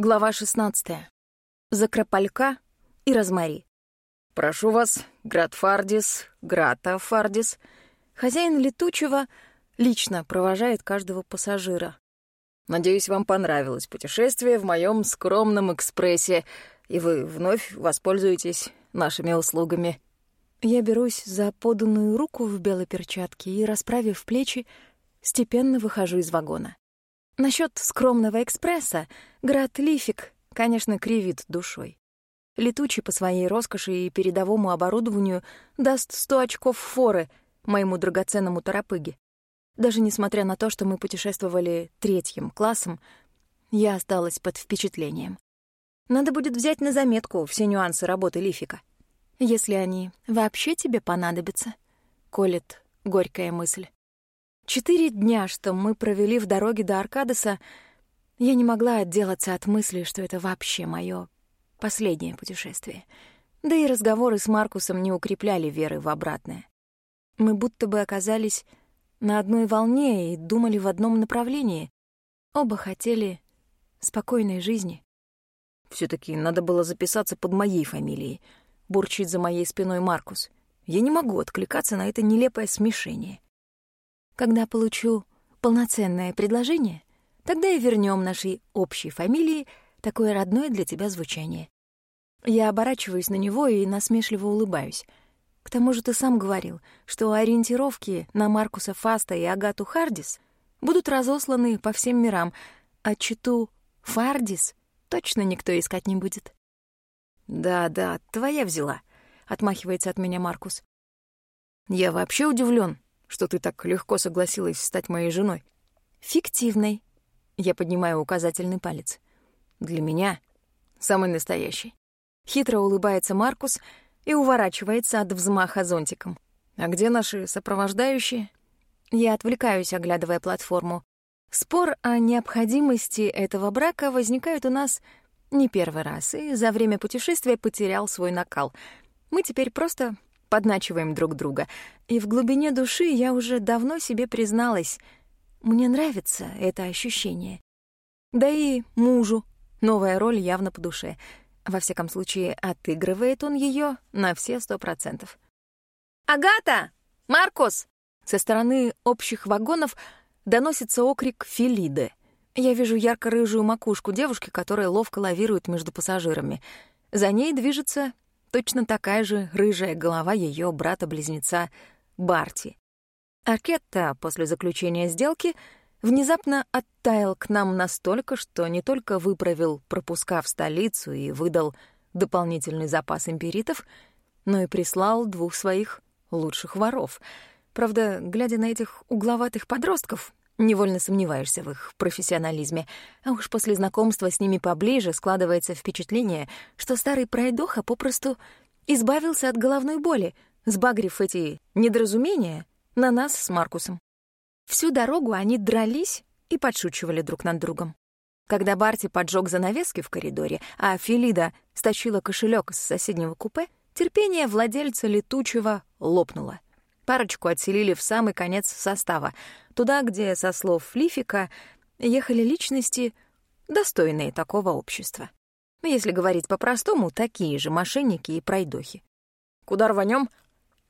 Глава 16. Закропалька и розмари. «Прошу вас, Град Фардис, Грата Фардис». Хозяин летучего лично провожает каждого пассажира. «Надеюсь, вам понравилось путешествие в моем скромном экспрессе, и вы вновь воспользуетесь нашими услугами». Я берусь за поданную руку в белой перчатке и, расправив плечи, степенно выхожу из вагона. Насчет скромного экспресса Град Лифик, конечно, кривит душой. Летучий по своей роскоши и передовому оборудованию даст сто очков форы моему драгоценному торопыге. Даже несмотря на то, что мы путешествовали третьим классом, я осталась под впечатлением. Надо будет взять на заметку все нюансы работы Лифика. Если они вообще тебе понадобятся, — колет горькая мысль. Четыре дня, что мы провели в дороге до Аркадеса, я не могла отделаться от мысли, что это вообще мое последнее путешествие. Да и разговоры с Маркусом не укрепляли веры в обратное. Мы будто бы оказались на одной волне и думали в одном направлении. Оба хотели спокойной жизни. все таки надо было записаться под моей фамилией, бурчит за моей спиной Маркус. Я не могу откликаться на это нелепое смешение. Когда получу полноценное предложение, тогда и вернем нашей общей фамилии такое родное для тебя звучание. Я оборачиваюсь на него и насмешливо улыбаюсь. К тому же ты сам говорил, что ориентировки на Маркуса Фаста и Агату Хардис будут разосланы по всем мирам, а читу Фардис точно никто искать не будет. «Да-да, твоя взяла», — отмахивается от меня Маркус. «Я вообще удивлен, что ты так легко согласилась стать моей женой. Фиктивной. Я поднимаю указательный палец. Для меня самый настоящий. Хитро улыбается Маркус и уворачивается от взмаха зонтиком. А где наши сопровождающие? Я отвлекаюсь, оглядывая платформу. Спор о необходимости этого брака возникает у нас не первый раз, и за время путешествия потерял свой накал. Мы теперь просто подначиваем друг друга. И в глубине души я уже давно себе призналась, мне нравится это ощущение. Да и мужу новая роль явно по душе. Во всяком случае, отыгрывает он ее на все сто процентов. «Агата! Маркус!» Со стороны общих вагонов доносится окрик Филиды. Я вижу ярко-рыжую макушку девушки, которая ловко лавирует между пассажирами. За ней движется Точно такая же рыжая голова ее брата-близнеца Барти. Аркетта после заключения сделки внезапно оттаял к нам настолько, что не только выправил пропуска в столицу и выдал дополнительный запас империтов, но и прислал двух своих лучших воров. Правда, глядя на этих угловатых подростков, невольно сомневаешься в их профессионализме. А уж после знакомства с ними поближе складывается впечатление, что старый пройдоха попросту избавился от головной боли, сбагрив эти недоразумения на нас с Маркусом. Всю дорогу они дрались и подшучивали друг над другом. Когда Барти поджег занавески в коридоре, а Филида стащила кошелек с соседнего купе, терпение владельца летучего лопнуло. Парочку отселили в самый конец состава, туда, где, со слов Лифика, ехали личности, достойные такого общества. Если говорить по-простому, такие же мошенники и пройдохи. «Куда рванем?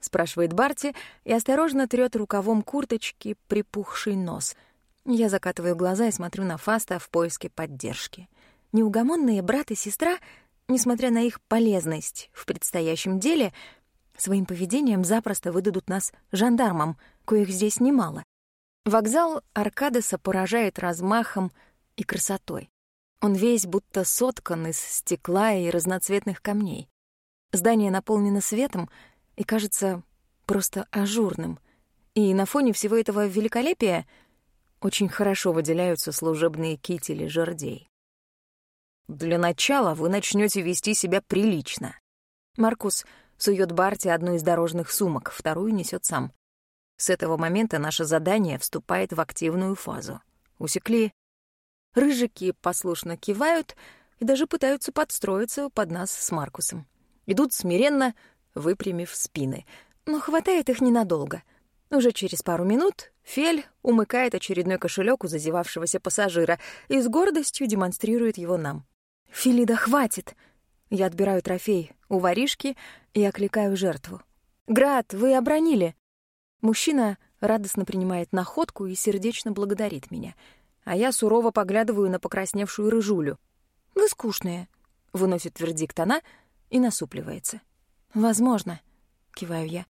спрашивает Барти и осторожно трёт рукавом курточки припухший нос. Я закатываю глаза и смотрю на Фаста в поиске поддержки. Неугомонные брат и сестра, несмотря на их полезность в предстоящем деле — Своим поведением запросто выдадут нас жандармам, коих здесь немало. Вокзал Аркадеса поражает размахом и красотой. Он весь будто соткан из стекла и разноцветных камней. Здание наполнено светом и кажется просто ажурным. И на фоне всего этого великолепия очень хорошо выделяются служебные кители жердей. Для начала вы начнете вести себя прилично. Маркус сует Барти одну из дорожных сумок, вторую несет сам. С этого момента наше задание вступает в активную фазу. Усекли. Рыжики послушно кивают и даже пытаются подстроиться под нас с Маркусом. Идут смиренно, выпрямив спины. Но хватает их ненадолго. Уже через пару минут Фель умыкает очередной кошелек у зазевавшегося пассажира и с гордостью демонстрирует его нам. «Филида, хватит!» Я отбираю трофей у воришки и окликаю жертву. «Град, вы обронили!» Мужчина радостно принимает находку и сердечно благодарит меня, а я сурово поглядываю на покрасневшую рыжулю. «Вы скучные», — выносит вердикт она и насупливается. «Возможно», — киваю я.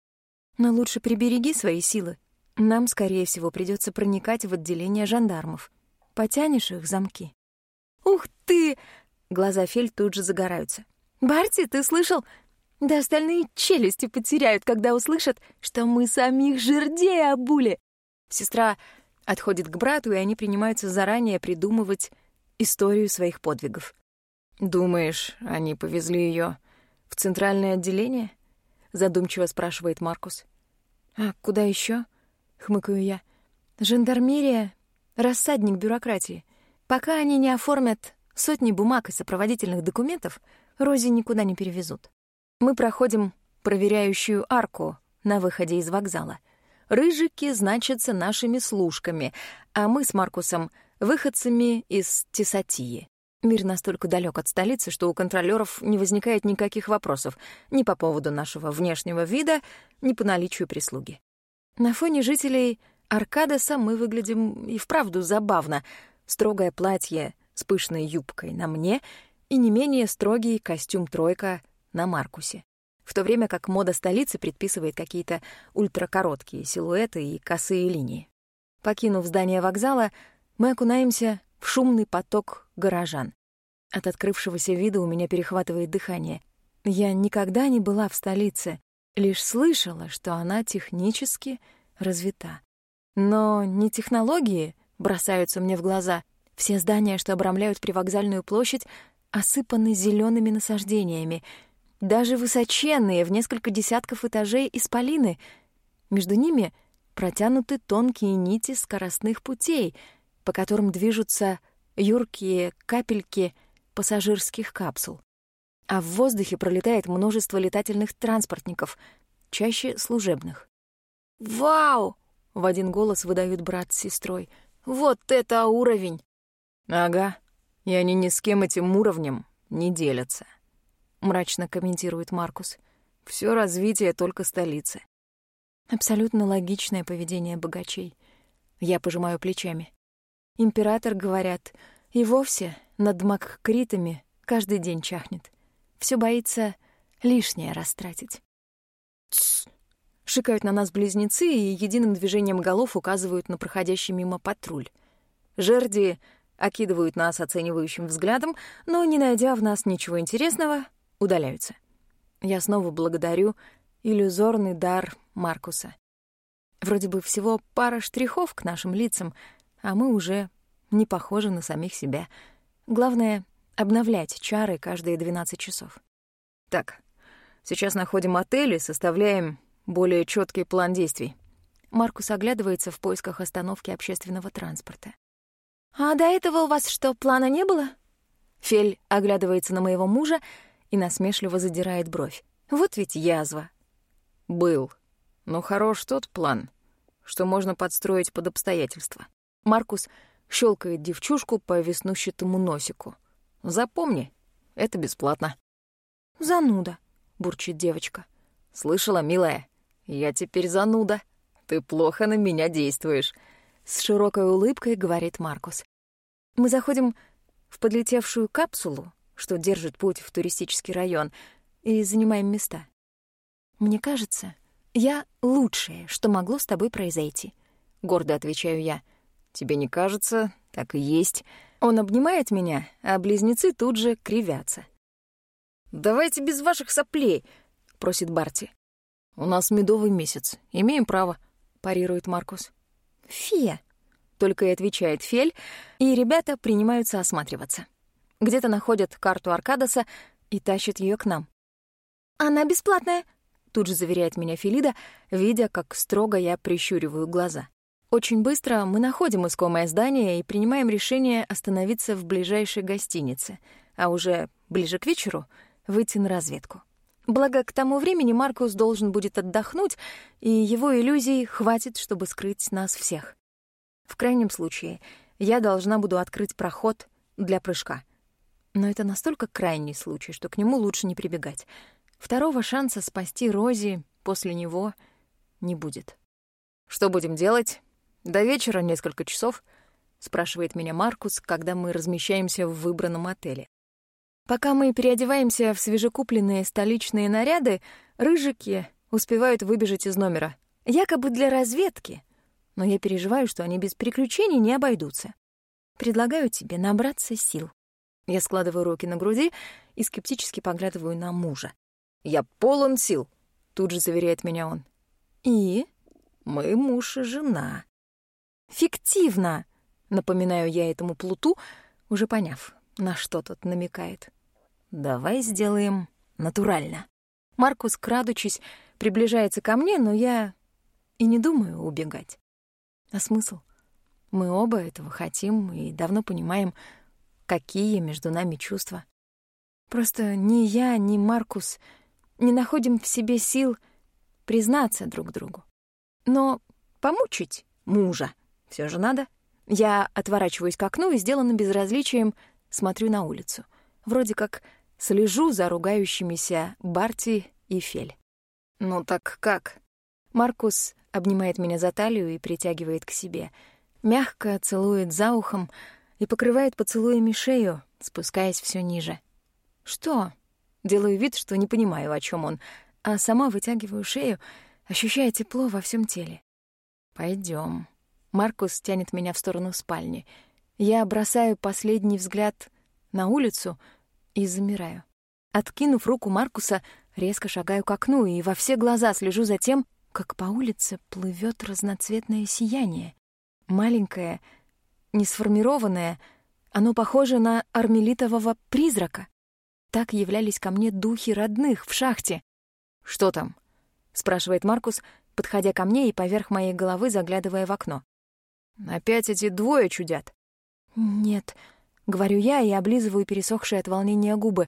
«Но лучше прибереги свои силы. Нам, скорее всего, придется проникать в отделение жандармов. Потянешь их замки». «Ух ты!» — глаза Фель тут же загораются. «Барти, ты слышал? Да остальные челюсти потеряют, когда услышат, что мы самих жердей обули. Сестра отходит к брату, и они принимаются заранее придумывать историю своих подвигов. «Думаешь, они повезли ее в центральное отделение?» — задумчиво спрашивает Маркус. «А куда еще? хмыкаю я. «Жандармерия — рассадник бюрократии. Пока они не оформят сотни бумаг и сопроводительных документов, Рози никуда не перевезут. Мы проходим проверяющую арку на выходе из вокзала. Рыжики значатся нашими служками, а мы с Маркусом — выходцами из Тесатии. Мир настолько далек от столицы, что у контролёров не возникает никаких вопросов ни по поводу нашего внешнего вида, ни по наличию прислуги. На фоне жителей Аркадоса мы выглядим и вправду забавно. Строгое платье с пышной юбкой на мне и не менее строгий костюм-тройка на Маркусе. В то время как мода столицы предписывает какие-то ультракороткие силуэты и косые линии. Покинув здание вокзала, мы окунаемся в шумный поток горожан. От открывшегося вида у меня перехватывает дыхание. Я никогда не была в столице, лишь слышала, что она технически развита. Но не технологии бросаются мне в глаза. Все здания, что обрамляют привокзальную площадь, осыпаны зелеными насаждениями — даже высоченные, в несколько десятков этажей исполины. Между ними протянуты тонкие нити скоростных путей, по которым движутся юркие капельки пассажирских капсул. А в воздухе пролетает множество летательных транспортников, чаще служебных. «Вау!» — в один голос выдают брат с сестрой. «Вот это уровень!» «Ага, и они ни с кем этим уровнем не делятся», мрачно комментирует Маркус. Все развитие только столицы. Абсолютно логичное поведение богачей. Я пожимаю плечами. Император, говорят, и вовсе над маккритами каждый день чахнет. Все боится лишнее растратить. Тсс! Шикают на нас близнецы и единым движением голов указывают на проходящий мимо патруль. Жерди окидывают нас оценивающим взглядом, но, не найдя в нас ничего интересного, удаляются. Я снова благодарю иллюзорный дар Маркуса. Вроде бы всего пара штрихов к нашим лицам, а мы уже не похожи на самих себя. Главное — обновлять чары каждые 12 часов. Так, сейчас находим отель и составляем более четкий план действий. Маркус оглядывается в поисках остановки общественного транспорта. «А до этого у вас что, плана не было?» Фель оглядывается на моего мужа и насмешливо задирает бровь. Вот ведь язва. Был. Но хорош тот план, что можно подстроить под обстоятельства. Маркус щелкает девчушку по веснущатому носику. Запомни, это бесплатно. Зануда, бурчит девочка. Слышала, милая? Я теперь зануда. Ты плохо на меня действуешь. С широкой улыбкой говорит Маркус. Мы заходим в подлетевшую капсулу, что держит путь в туристический район, и занимаем места. Мне кажется, я лучшее, что могло с тобой произойти. Гордо отвечаю я. Тебе не кажется? Так и есть. Он обнимает меня, а близнецы тут же кривятся. «Давайте без ваших соплей», — просит Барти. «У нас медовый месяц. Имеем право», — парирует Маркус. «Фия», — только и отвечает Фель, и ребята принимаются осматриваться где-то находят карту Аркадоса и тащат ее к нам. «Она бесплатная», — тут же заверяет меня Филида, видя, как строго я прищуриваю глаза. Очень быстро мы находим искомое здание и принимаем решение остановиться в ближайшей гостинице, а уже ближе к вечеру выйти на разведку. Благо, к тому времени Маркус должен будет отдохнуть, и его иллюзий хватит, чтобы скрыть нас всех. В крайнем случае, я должна буду открыть проход для прыжка — Но это настолько крайний случай, что к нему лучше не прибегать. Второго шанса спасти Рози после него не будет. «Что будем делать? До вечера несколько часов?» — спрашивает меня Маркус, когда мы размещаемся в выбранном отеле. Пока мы переодеваемся в свежекупленные столичные наряды, рыжики успевают выбежать из номера. Якобы для разведки. Но я переживаю, что они без приключений не обойдутся. Предлагаю тебе набраться сил. Я складываю руки на груди и скептически поглядываю на мужа. «Я полон сил», — тут же заверяет меня он. «И?» «Мы муж и жена». «Фиктивно», — напоминаю я этому плуту, уже поняв, на что тот намекает. «Давай сделаем натурально». Маркус, крадучись, приближается ко мне, но я и не думаю убегать. А смысл? Мы оба этого хотим и давно понимаем, какие между нами чувства. Просто ни я, ни Маркус не находим в себе сил признаться друг другу. Но помучить мужа все же надо. Я отворачиваюсь к окну и, сделанным безразличием, смотрю на улицу. Вроде как слежу за ругающимися Барти и Фель. «Ну так как?» Маркус обнимает меня за талию и притягивает к себе. Мягко целует за ухом и покрывает поцелуями шею, спускаясь все ниже. «Что?» Делаю вид, что не понимаю, о чем он, а сама вытягиваю шею, ощущая тепло во всем теле. Пойдем. Маркус тянет меня в сторону спальни. Я бросаю последний взгляд на улицу и замираю. Откинув руку Маркуса, резко шагаю к окну и во все глаза слежу за тем, как по улице плывет разноцветное сияние. Маленькое, несформированное, оно похоже на армелитового призрака. Так являлись ко мне духи родных в шахте. «Что там?» — спрашивает Маркус, подходя ко мне и поверх моей головы заглядывая в окно. «Опять эти двое чудят?» «Нет», — говорю я и облизываю пересохшие от волнения губы.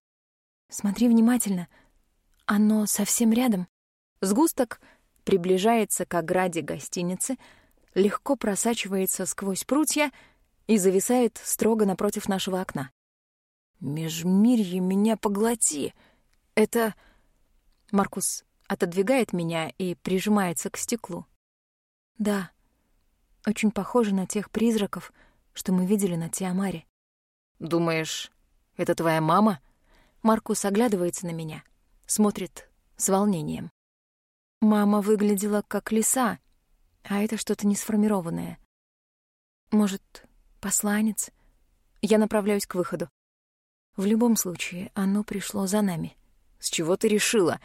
«Смотри внимательно. Оно совсем рядом». Сгусток приближается к ограде гостиницы, легко просачивается сквозь прутья и зависает строго напротив нашего окна. «Межмирье меня поглоти!» «Это...» Маркус отодвигает меня и прижимается к стеклу. «Да, очень похоже на тех призраков, что мы видели на Тиамаре». «Думаешь, это твоя мама?» Маркус оглядывается на меня, смотрит с волнением. Мама выглядела как лиса, а это что-то несформированное. Может, посланец? Я направляюсь к выходу. В любом случае, оно пришло за нами. С чего ты решила?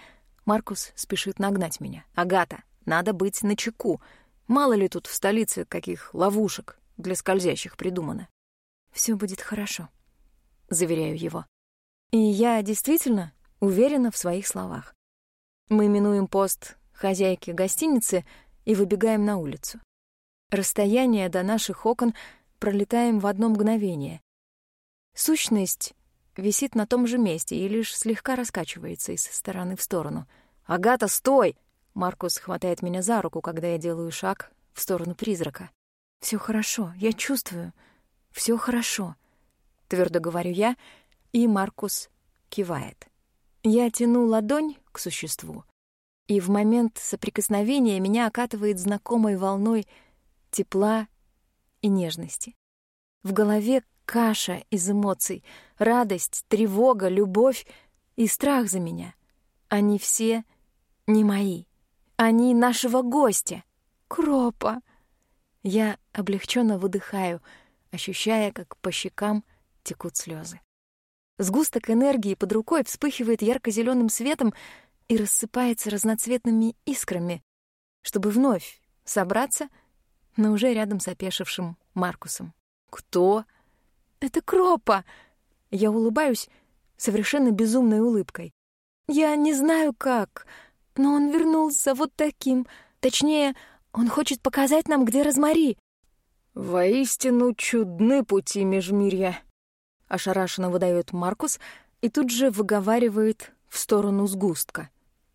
Маркус спешит нагнать меня. Агата, надо быть начеку. Мало ли тут в столице каких ловушек для скользящих придумано. Все будет хорошо, заверяю его. И я действительно уверена в своих словах. Мы минуем пост хозяйки гостиницы и выбегаем на улицу. Расстояние до наших окон пролетаем в одно мгновение. Сущность висит на том же месте и лишь слегка раскачивается из стороны в сторону. «Агата, стой!» Маркус хватает меня за руку, когда я делаю шаг в сторону призрака. Все хорошо, я чувствую. Все хорошо», — твердо говорю я, и Маркус кивает. Я тяну ладонь к существу, и в момент соприкосновения меня окатывает знакомой волной тепла и нежности. В голове каша из эмоций, радость, тревога, любовь и страх за меня. Они все не мои. Они нашего гостя. Кропа. Я облегченно выдыхаю, ощущая, как по щекам текут слезы. Сгусток энергии под рукой вспыхивает ярко зеленым светом и рассыпается разноцветными искрами, чтобы вновь собраться, но уже рядом с опешившим Маркусом. «Кто?» Это Кропа!» Я улыбаюсь совершенно безумной улыбкой. «Я не знаю как, но он вернулся вот таким. Точнее, он хочет показать нам, где Розмари». «Воистину чудны пути межмирья», — ошарашенно выдает Маркус и тут же выговаривает в сторону сгустка.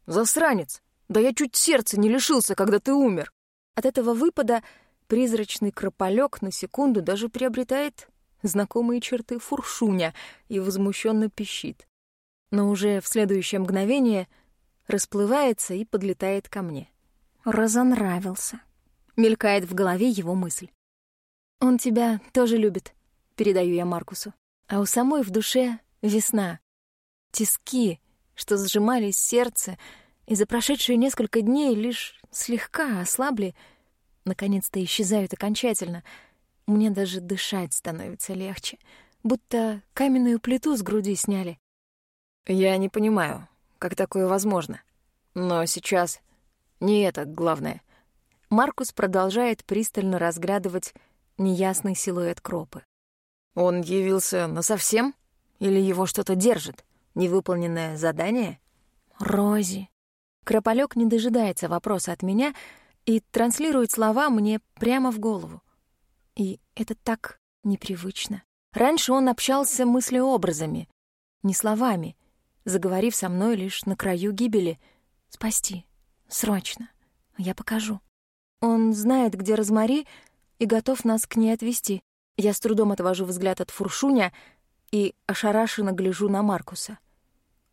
«Засранец! Да я чуть сердце не лишился, когда ты умер!» От этого выпада призрачный крополёк на секунду даже приобретает знакомые черты фуршуня и возмущенно пищит. Но уже в следующее мгновение расплывается и подлетает ко мне. «Разонравился», — мелькает в голове его мысль. «Он тебя тоже любит», — передаю я Маркусу. А у самой в душе весна. Тиски, что сжимались сердце, и за прошедшие несколько дней лишь слегка ослабли, наконец-то исчезают окончательно. Мне даже дышать становится легче, будто каменную плиту с груди сняли. Я не понимаю, как такое возможно. Но сейчас не это главное. Маркус продолжает пристально разглядывать неясный силуэт кропы. Он явился насовсем? Или его что-то держит? Невыполненное задание? Рози. Крополёк не дожидается вопроса от меня и транслирует слова мне прямо в голову. И это так непривычно. Раньше он общался мыслеобразами, не словами, заговорив со мной лишь на краю гибели. «Спасти. Срочно. Я покажу». Он знает, где Розмари, и готов нас к ней отвезти. Я с трудом отвожу взгляд от фуршуня и ошарашенно гляжу на Маркуса.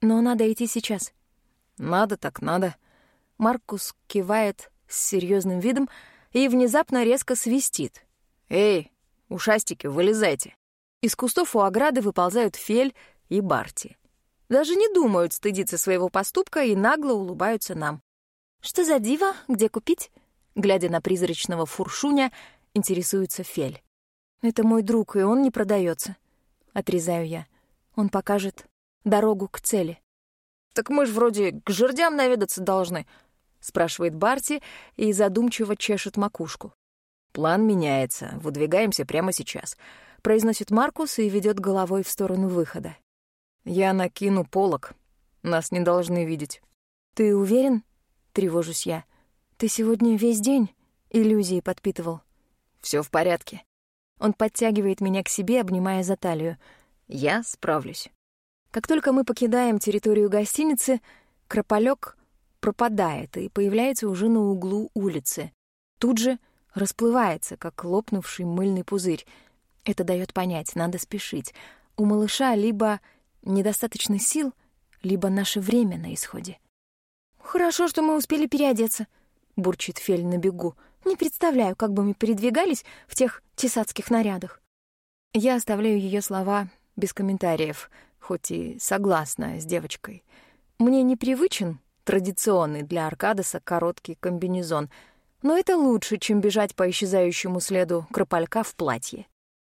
Но надо идти сейчас. Надо так надо. Маркус кивает с серьезным видом и внезапно резко свистит. «Эй, ушастики, вылезайте!» Из кустов у ограды выползают Фель и Барти. Даже не думают стыдиться своего поступка и нагло улыбаются нам. «Что за диво? Где купить?» Глядя на призрачного фуршуня, интересуется Фель. «Это мой друг, и он не продается. Отрезаю я. Он покажет дорогу к цели. «Так мы ж вроде к жердям наведаться должны», — спрашивает Барти и задумчиво чешет макушку. «План меняется. Выдвигаемся прямо сейчас», — произносит Маркус и ведет головой в сторону выхода. «Я накину полок. Нас не должны видеть». «Ты уверен?» — тревожусь я. «Ты сегодня весь день иллюзии подпитывал». Все в порядке. Он подтягивает меня к себе, обнимая за талию. Я справлюсь. Как только мы покидаем территорию гостиницы, Крополёк пропадает и появляется уже на углу улицы. Тут же расплывается, как лопнувший мыльный пузырь. Это дает понять, надо спешить. У малыша либо недостаточно сил, либо наше время на исходе. «Хорошо, что мы успели переодеться», — бурчит Фель на бегу. Не представляю, как бы мы передвигались в тех тесацких нарядах. Я оставляю ее слова без комментариев, хоть и согласна с девочкой. Мне непривычен традиционный для Аркадеса короткий комбинезон, но это лучше, чем бежать по исчезающему следу кропалька в платье.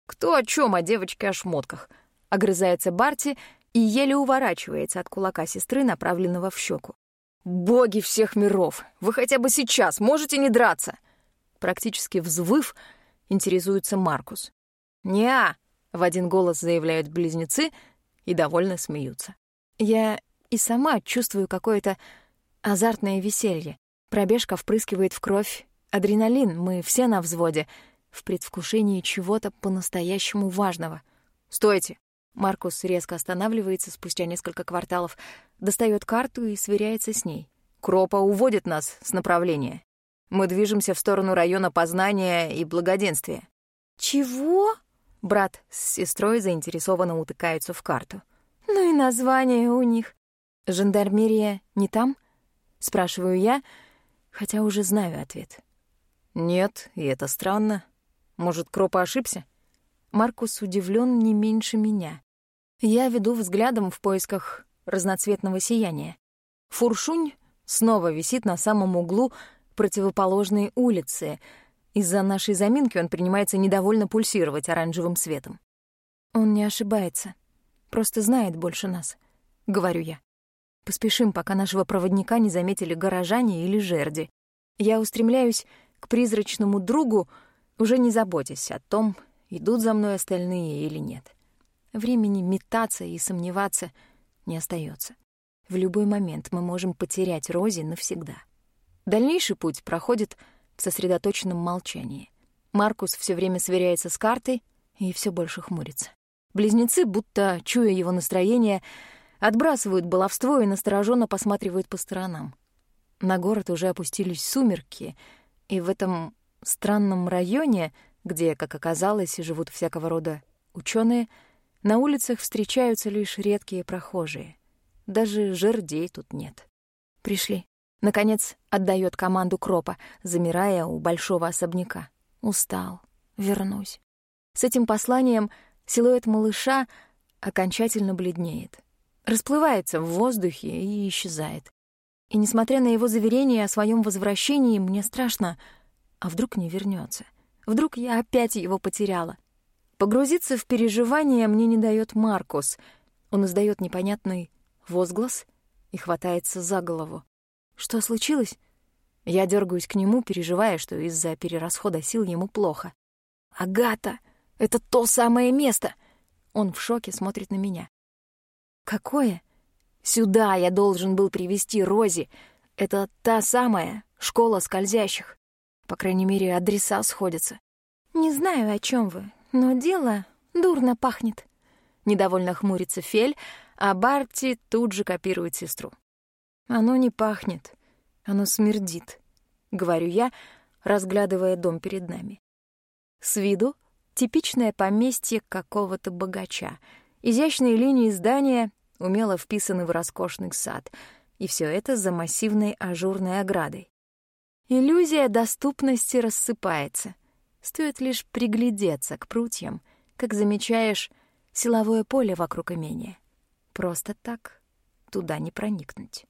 «Кто о чем, о девочке о шмотках?» — огрызается Барти и еле уворачивается от кулака сестры, направленного в щеку. «Боги всех миров! Вы хотя бы сейчас можете не драться!» Практически взвыв, интересуется Маркус. «Не-а!» — в один голос заявляют близнецы и довольно смеются. Я и сама чувствую какое-то азартное веселье. Пробежка впрыскивает в кровь адреналин, мы все на взводе, в предвкушении чего-то по-настоящему важного. «Стойте!» Маркус резко останавливается спустя несколько кварталов, достает карту и сверяется с ней. «Кропа уводит нас с направления. Мы движемся в сторону района познания и благоденствия». «Чего?» Брат с сестрой заинтересованно утыкаются в карту. «Ну и название у них». «Жандармерия не там?» — спрашиваю я, хотя уже знаю ответ. «Нет, и это странно. Может, Кропа ошибся?» Маркус удивлен не меньше меня. Я веду взглядом в поисках разноцветного сияния. Фуршунь снова висит на самом углу противоположной улицы. Из-за нашей заминки он принимается недовольно пульсировать оранжевым светом. Он не ошибается. Просто знает больше нас, — говорю я. Поспешим, пока нашего проводника не заметили горожане или жерди. Я устремляюсь к призрачному другу, уже не заботясь о том, идут за мной остальные или нет. Времени метаться и сомневаться не остается. В любой момент мы можем потерять Рози навсегда. Дальнейший путь проходит в сосредоточенном молчании. Маркус все время сверяется с картой и все больше хмурится. Близнецы, будто чуя его настроение, отбрасывают баловство и настороженно посматривают по сторонам. На город уже опустились сумерки, и в этом странном районе, где, как оказалось, живут всякого рода ученые, на улицах встречаются лишь редкие прохожие. Даже жердей тут нет. Пришли. Наконец отдает команду Кропа, замирая у большого особняка. Устал. Вернусь. С этим посланием силуэт малыша окончательно бледнеет. Расплывается в воздухе и исчезает. И несмотря на его заверение о своем возвращении, мне страшно, а вдруг не вернется. Вдруг я опять его потеряла. Погрузиться в переживания мне не дает Маркус. Он издает непонятный возглас и хватается за голову. Что случилось? Я дергаюсь к нему, переживая, что из-за перерасхода сил ему плохо. «Агата! Это то самое место!» Он в шоке смотрит на меня. «Какое?» «Сюда я должен был привести Рози. Это та самая школа скользящих. По крайней мере, адреса сходятся». «Не знаю, о чем вы, но дело дурно пахнет». Недовольно хмурится Фель, а Барти тут же копирует сестру. «Оно не пахнет, оно смердит», — говорю я, разглядывая дом перед нами. С виду типичное поместье какого-то богача. Изящные линии здания умело вписаны в роскошный сад, и все это за массивной ажурной оградой. Иллюзия доступности рассыпается. Стоит лишь приглядеться к прутьям, как замечаешь силовое поле вокруг имения. Просто так туда не проникнуть.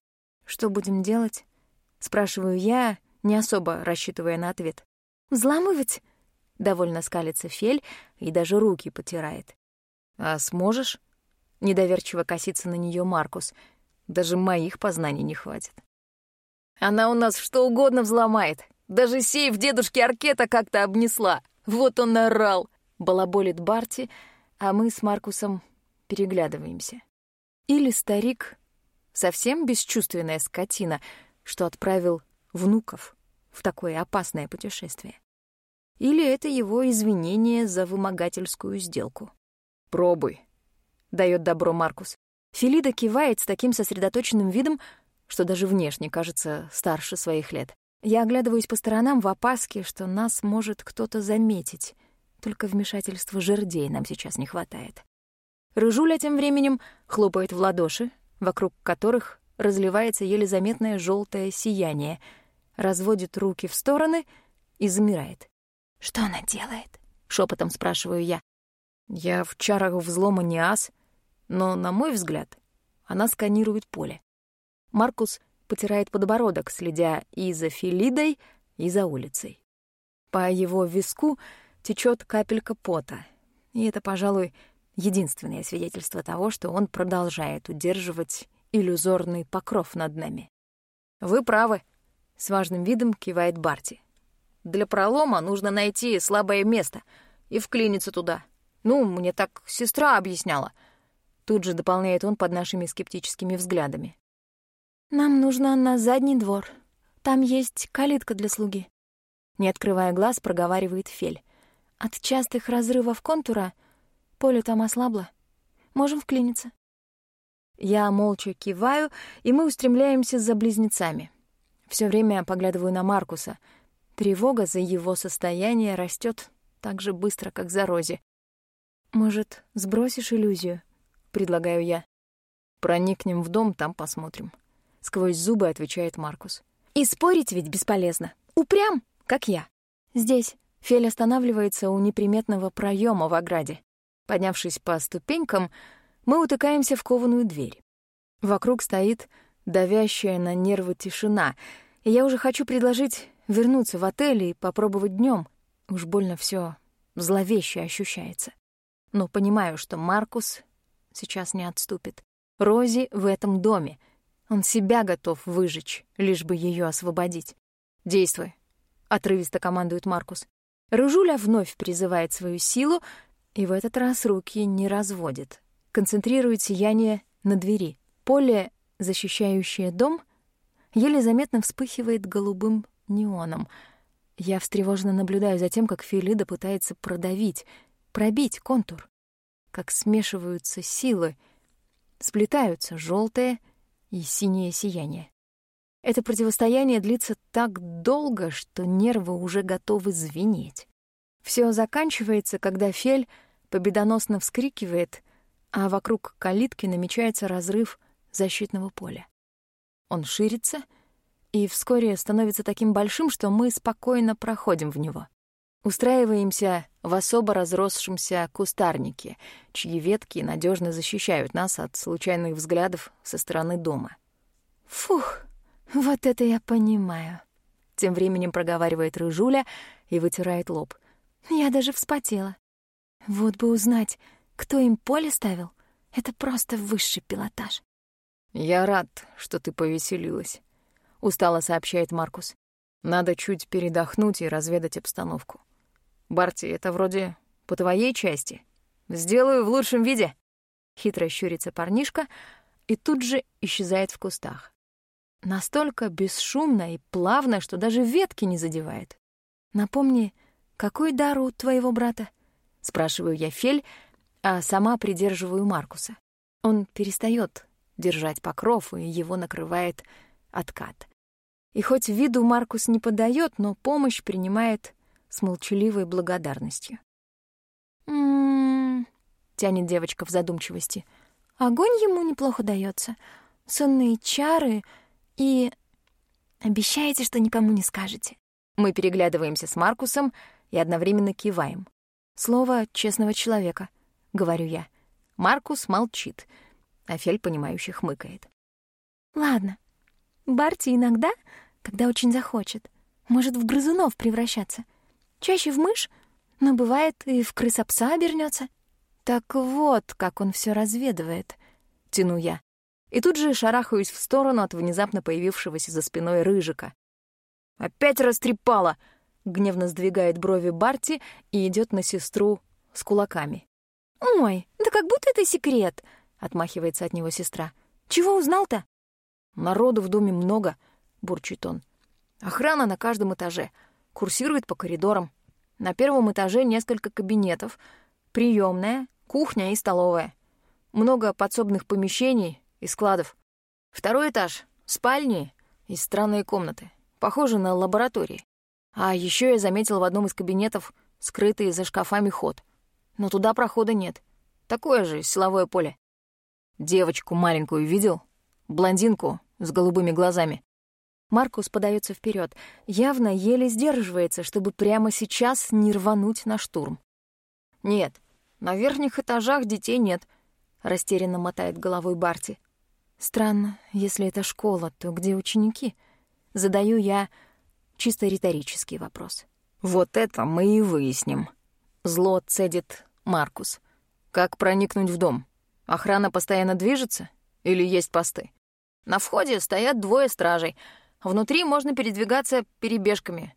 «Что будем делать?» — спрашиваю я, не особо рассчитывая на ответ. «Взламывать?» — довольно скалится Фель и даже руки потирает. «А сможешь?» — недоверчиво косится на нее Маркус. «Даже моих познаний не хватит». «Она у нас что угодно взломает. Даже сейф дедушки Аркета как-то обнесла. Вот он орал!» — балаболит Барти, а мы с Маркусом переглядываемся. Или старик совсем бесчувственная скотина, что отправил внуков в такое опасное путешествие. Или это его извинение за вымогательскую сделку. «Пробуй», — дает добро Маркус. Филида кивает с таким сосредоточенным видом, что даже внешне кажется старше своих лет. Я оглядываюсь по сторонам в опаске, что нас может кто-то заметить. Только вмешательства жердей нам сейчас не хватает. Рыжуля тем временем хлопает в ладоши, вокруг которых разливается еле заметное желтое сияние, разводит руки в стороны и замирает. «Что она делает?» — шепотом спрашиваю я. Я в чарах взлома не ас, но, на мой взгляд, она сканирует поле. Маркус потирает подбородок, следя и за Филидой, и за улицей. По его виску течет капелька пота, и это, пожалуй, единственное свидетельство того, что он продолжает удерживать иллюзорный покров над нами. «Вы правы», — с важным видом кивает Барти. «Для пролома нужно найти слабое место и вклиниться туда. Ну, мне так сестра объясняла». Тут же дополняет он под нашими скептическими взглядами. «Нам нужно на задний двор. Там есть калитка для слуги». Не открывая глаз, проговаривает Фель. От частых разрывов контура — Поле там ослабло. Можем вклиниться. Я молча киваю, и мы устремляемся за близнецами. Все время поглядываю на Маркуса. Тревога за его состояние растет так же быстро, как за Рози. «Может, сбросишь иллюзию?» — предлагаю я. «Проникнем в дом, там посмотрим». Сквозь зубы отвечает Маркус. «И спорить ведь бесполезно. Упрям, как я». Здесь Фель останавливается у неприметного проема в ограде. Поднявшись по ступенькам, мы утыкаемся в кованую дверь. Вокруг стоит давящая на нервы тишина, и я уже хочу предложить вернуться в отель и попробовать днем. Уж больно все зловеще ощущается. Но понимаю, что Маркус сейчас не отступит. Рози в этом доме. Он себя готов выжечь, лишь бы ее освободить. «Действуй», — отрывисто командует Маркус. Рыжуля вновь призывает свою силу, и в этот раз руки не разводит. Концентрирует сияние на двери. Поле, защищающее дом, еле заметно вспыхивает голубым неоном. Я встревоженно наблюдаю за тем, как Филида пытается продавить, пробить контур. Как смешиваются силы, сплетаются желтое и синее сияние. Это противостояние длится так долго, что нервы уже готовы звенеть. Все заканчивается, когда Фель победоносно вскрикивает, а вокруг калитки намечается разрыв защитного поля. Он ширится и вскоре становится таким большим, что мы спокойно проходим в него. Устраиваемся в особо разросшемся кустарнике, чьи ветки надежно защищают нас от случайных взглядов со стороны дома. «Фух, вот это я понимаю», — тем временем проговаривает Рыжуля и вытирает лоб. «Я даже вспотела. Вот бы узнать, кто им поле ставил. Это просто высший пилотаж». «Я рад, что ты повеселилась», — устало сообщает Маркус. «Надо чуть передохнуть и разведать обстановку. Барти, это вроде по твоей части. Сделаю в лучшем виде». Хитро щурится парнишка и тут же исчезает в кустах. Настолько бесшумно и плавно, что даже ветки не задевает. «Напомни, какой дар у твоего брата?» — спрашиваю я Фель, а сама придерживаю Маркуса. Он перестает держать покров, и его накрывает откат. И хоть виду Маркус не подает, но помощь принимает с молчаливой благодарностью. «М-м-м», тянет девочка в задумчивости. «Огонь ему неплохо дается, сонные чары и... Обещаете, что никому не скажете?» Мы переглядываемся с Маркусом и одновременно киваем. «Слово честного человека», — говорю я. Маркус молчит — Афель, понимающе хмыкает. «Ладно. Барти иногда, когда очень захочет, может в грызунов превращаться. Чаще в мышь, но бывает и в крысопса обернется. Так вот, как он все разведывает, тяну я. И тут же шарахаюсь в сторону от внезапно появившегося за спиной рыжика. «Опять растрепала!» — гневно сдвигает брови Барти и идет на сестру с кулаками. «Ой, да как будто это секрет!» — отмахивается от него сестра. «Чего узнал-то?» «Народу в доме много», — бурчит он. «Охрана на каждом этаже. Курсирует по коридорам. На первом этаже несколько кабинетов. приемная, кухня и столовая. Много подсобных помещений и складов. Второй этаж — спальни и странные комнаты. Похоже на лаборатории. А еще я заметил в одном из кабинетов скрытый за шкафами ход. Но туда прохода нет. Такое же силовое поле. Девочку маленькую видел? Блондинку с голубыми глазами. Маркус подается вперед, явно еле сдерживается, чтобы прямо сейчас не рвануть на штурм. «Нет, на верхних этажах детей нет», — растерянно мотает головой Барти. «Странно, если это школа, то где ученики?» Задаю я чисто риторический вопрос. «Вот это мы и выясним», — зло цедит Маркус. «Как проникнуть в дом?» Охрана постоянно движется? Или есть посты? На входе стоят двое стражей. Внутри можно передвигаться перебежками.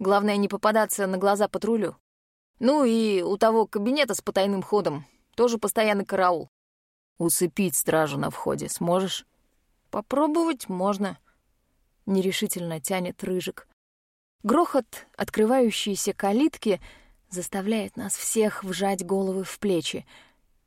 Главное, не попадаться на глаза патрулю. Ну и у того кабинета с потайным ходом тоже постоянный караул. Усыпить стражу на входе сможешь? Попробовать можно. Нерешительно тянет Рыжик. Грохот открывающейся калитки заставляет нас всех вжать головы в плечи —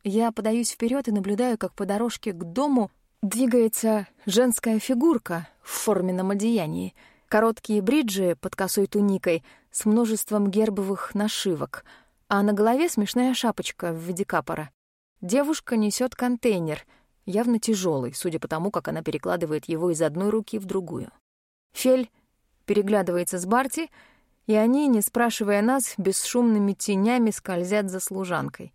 я подаюсь вперед и наблюдаю, как по дорожке к дому двигается женская фигурка в форменном одеянии. Короткие бриджи под косой туникой с множеством гербовых нашивок, а на голове смешная шапочка в виде капора. Девушка несет контейнер, явно тяжелый, судя по тому, как она перекладывает его из одной руки в другую. Фель переглядывается с Барти, и они, не спрашивая нас, бесшумными тенями скользят за служанкой.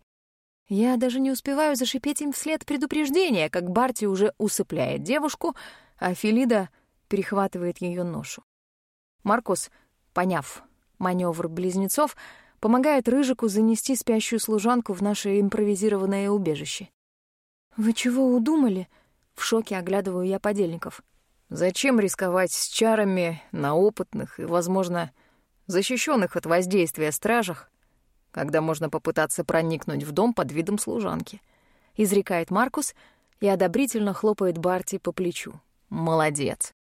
Я даже не успеваю зашипеть им вслед предупреждения, как Барти уже усыпляет девушку, а Филида перехватывает ее ношу. Маркус, поняв маневр близнецов, помогает Рыжику занести спящую служанку в наше импровизированное убежище. «Вы чего удумали?» — в шоке оглядываю я подельников. «Зачем рисковать с чарами на опытных и, возможно, защищенных от воздействия стражах, когда можно попытаться проникнуть в дом под видом служанки. Изрекает Маркус и одобрительно хлопает Барти по плечу. Молодец.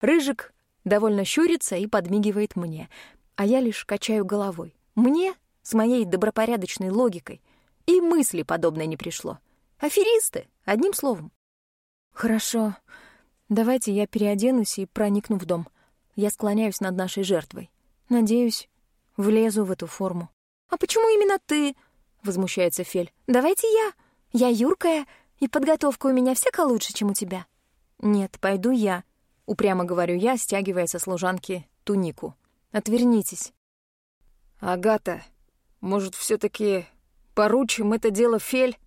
Рыжик довольно щурится и подмигивает мне, а я лишь качаю головой. Мне, с моей добропорядочной логикой, и мысли подобной не пришло. Аферисты, одним словом. Хорошо, давайте я переоденусь и проникну в дом. Я склоняюсь над нашей жертвой. Надеюсь, влезу в эту форму. «А почему именно ты?» —— возмущается Фель. «Давайте я. Я юркая, и подготовка у меня всяко лучше, чем у тебя». «Нет, пойду я», — упрямо говорю я, стягивая со служанки тунику. «Отвернитесь». «Агата, может, все таки поручим это дело Фель?»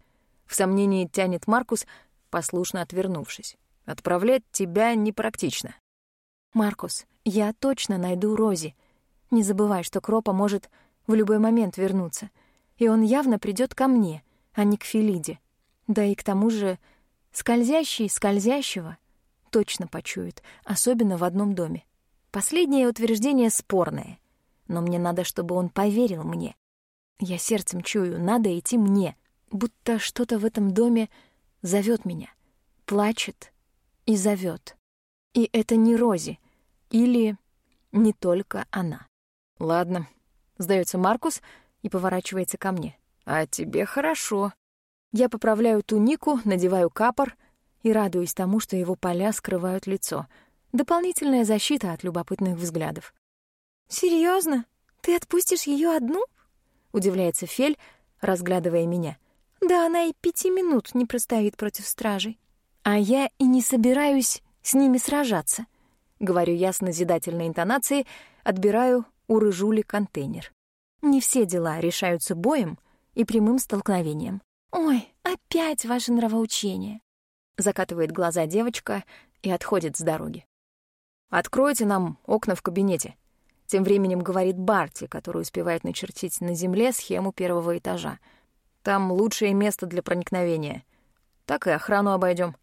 В сомнении тянет Маркус, послушно отвернувшись. «Отправлять тебя непрактично». «Маркус, я точно найду Рози. Не забывай, что Кропа может в любой момент вернуться, и он явно придет ко мне, а не к Филиде. Да и к тому же скользящий скользящего точно почует, особенно в одном доме. Последнее утверждение спорное, но мне надо, чтобы он поверил мне. Я сердцем чую, надо идти мне, будто что-то в этом доме зовет меня, плачет и зовет. И это не Рози, или не только она. Ладно, сдается Маркус и поворачивается ко мне. А тебе хорошо. Я поправляю тунику, надеваю капор и радуюсь тому, что его поля скрывают лицо. Дополнительная защита от любопытных взглядов. Серьезно? Ты отпустишь ее одну? удивляется Фель, разглядывая меня. Да она и пяти минут не простоит против стражей. А я и не собираюсь с ними сражаться. Говорю я с назидательной интонацией, отбираю у рыжули контейнер. Не все дела решаются боем и прямым столкновением. «Ой, опять ваше нравоучение!» Закатывает глаза девочка и отходит с дороги. «Откройте нам окна в кабинете», — тем временем говорит Барти, который успевает начертить на земле схему первого этажа. «Там лучшее место для проникновения. Так и охрану обойдем.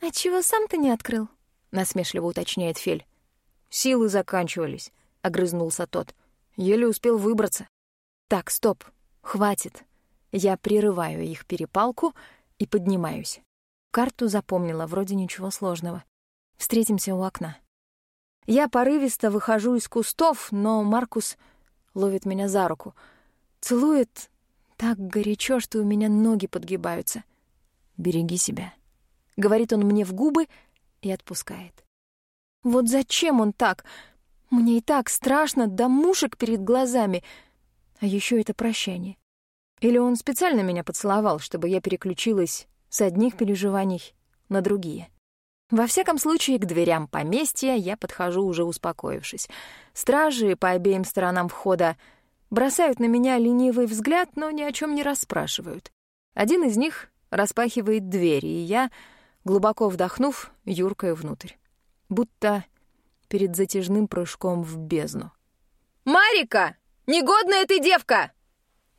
«А чего сам ты не открыл?» — насмешливо уточняет Фель. «Силы заканчивались», — огрызнулся тот. «Еле успел выбраться». «Так, стоп, хватит». Я прерываю их перепалку и поднимаюсь. Карту запомнила, вроде ничего сложного. Встретимся у окна. Я порывисто выхожу из кустов, но Маркус ловит меня за руку. Целует так горячо, что у меня ноги подгибаются. «Береги себя», — говорит он мне в губы и отпускает. Вот зачем он так? Мне и так страшно до мушек перед глазами. А еще это прощание. Или он специально меня поцеловал, чтобы я переключилась с одних переживаний на другие. Во всяком случае, к дверям поместья я подхожу, уже успокоившись. Стражи по обеим сторонам входа бросают на меня ленивый взгляд, но ни о чем не расспрашивают. Один из них распахивает дверь, и я, глубоко вдохнув, юркаю внутрь. Будто перед затяжным прыжком в бездну. «Марика! Негодная ты девка!»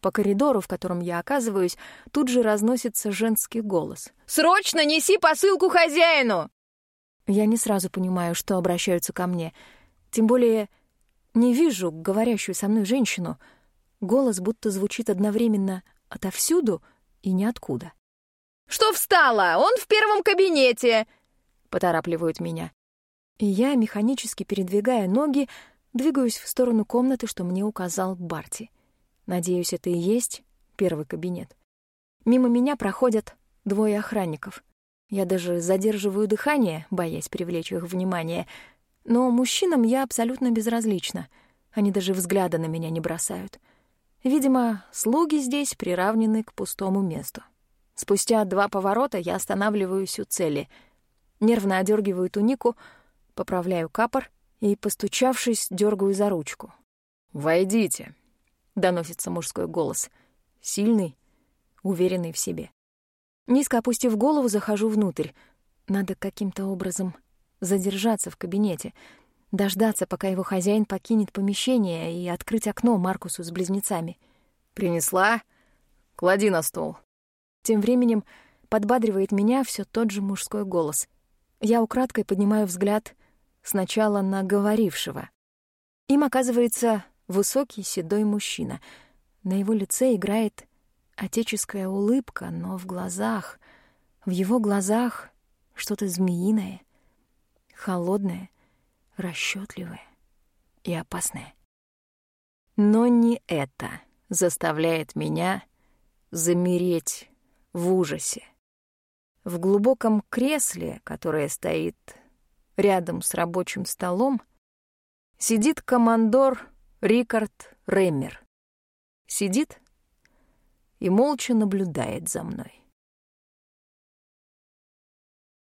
По коридору, в котором я оказываюсь, тут же разносится женский голос. «Срочно неси посылку хозяину!» Я не сразу понимаю, что обращаются ко мне. Тем более не вижу говорящую со мной женщину. Голос будто звучит одновременно отовсюду и ниоткуда. «Что встала? Он в первом кабинете!» — поторапливают меня. И я, механически передвигая ноги, двигаюсь в сторону комнаты, что мне указал Барти. Надеюсь, это и есть первый кабинет. Мимо меня проходят двое охранников. Я даже задерживаю дыхание, боясь привлечь их внимание. Но мужчинам я абсолютно безразлична. Они даже взгляда на меня не бросают. Видимо, слуги здесь приравнены к пустому месту. Спустя два поворота я останавливаюсь у цели. Нервно одергиваю тунику, поправляю капор и, постучавшись, дергаю за ручку. «Войдите», доносится мужской голос. Сильный, уверенный в себе. Низко опустив голову, захожу внутрь. Надо каким-то образом задержаться в кабинете, дождаться, пока его хозяин покинет помещение и открыть окно Маркусу с близнецами. «Принесла? Клади на стол». Тем временем подбадривает меня все тот же мужской голос. Я украдкой поднимаю взгляд сначала на говорившего. Им оказывается высокий седой мужчина. На его лице играет отеческая улыбка, но в глазах, в его глазах что-то змеиное, холодное, расчетливое и опасное. Но не это заставляет меня замереть в ужасе. В глубоком кресле, которое стоит рядом с рабочим столом, сидит командор Рикард Реммер. Сидит и молча наблюдает за мной.